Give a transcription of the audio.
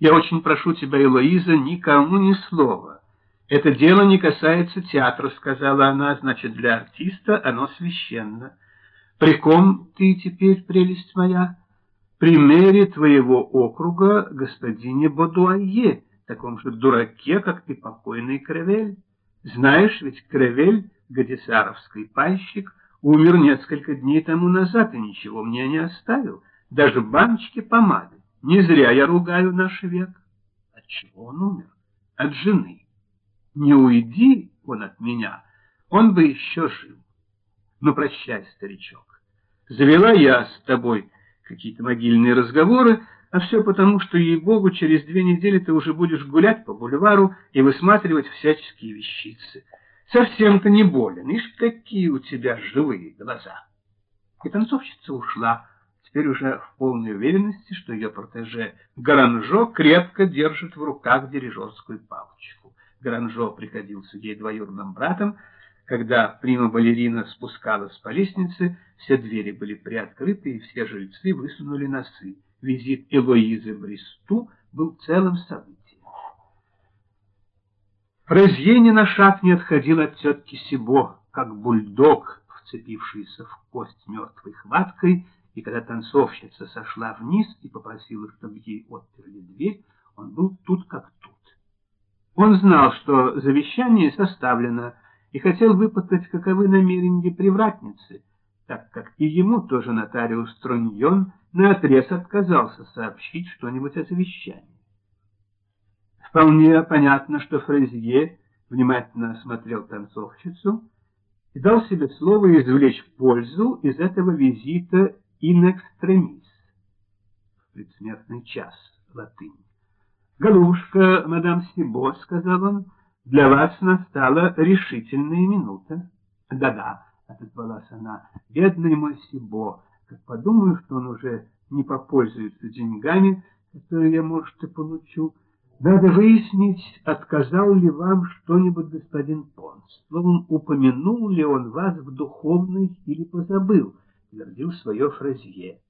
Я очень прошу тебя, Элоиза, никому ни слова. Это дело не касается театра, сказала она, значит, для артиста оно священно. При ком ты теперь, прелесть моя? При мэре твоего округа, господине Бодуае, таком же дураке, как ты покойный Кревель. Знаешь, ведь Кревель, гадисаровский пайщик, умер несколько дней тому назад и ничего мне не оставил, даже баночки помады. Не зря я ругаю наш век. От чего он умер? От жены. Не уйди он от меня, он бы еще жил. Ну, прощай, старичок. Завела я с тобой какие-то могильные разговоры, а все потому, что, ей-богу, через две недели ты уже будешь гулять по бульвару и высматривать всяческие вещицы. Совсем-то не болен, ишь, какие у тебя живые глаза. И танцовщица ушла, теперь уже в полной уверенности, что ее протеже Гаранжо крепко держит в руках дирижерскую палочку. Гаранжо приходился ей двоюродным братом, когда прима-балерина спускалась по лестнице, все двери были приоткрыты, и все жильцы высунули носы. Визит Элоизы Бристу был целым событием. Розье ни на шаг не отходил от тетки Сибо, как бульдог, вцепившийся в кость мертвой хваткой, и когда танцовщица сошла вниз и попросила, чтобы ей отперли дверь, он был тут как тут. Он знал, что завещание составлено, и хотел выпытать, каковы намерения привратницы, так как и ему тоже нотариус Троньон наотрез отказался сообщить что-нибудь о завещании. Вполне понятно, что Фрезье внимательно осмотрел танцовщицу и дал себе слово извлечь пользу из этого визита in extremis предсмертный час латынь. «Голубушка, мадам Сибо», — сказал он, — «для вас настала решительная минута». «Да-да», — отозвалась она, — «бедный мой Сибо, как подумаю, что он уже не попользуется деньгами, которые я, может, и получу». Надо выяснить, отказал ли вам что-нибудь господин Понс. Словом, упомянул ли он вас в духовной или позабыл, твердил свое фразье.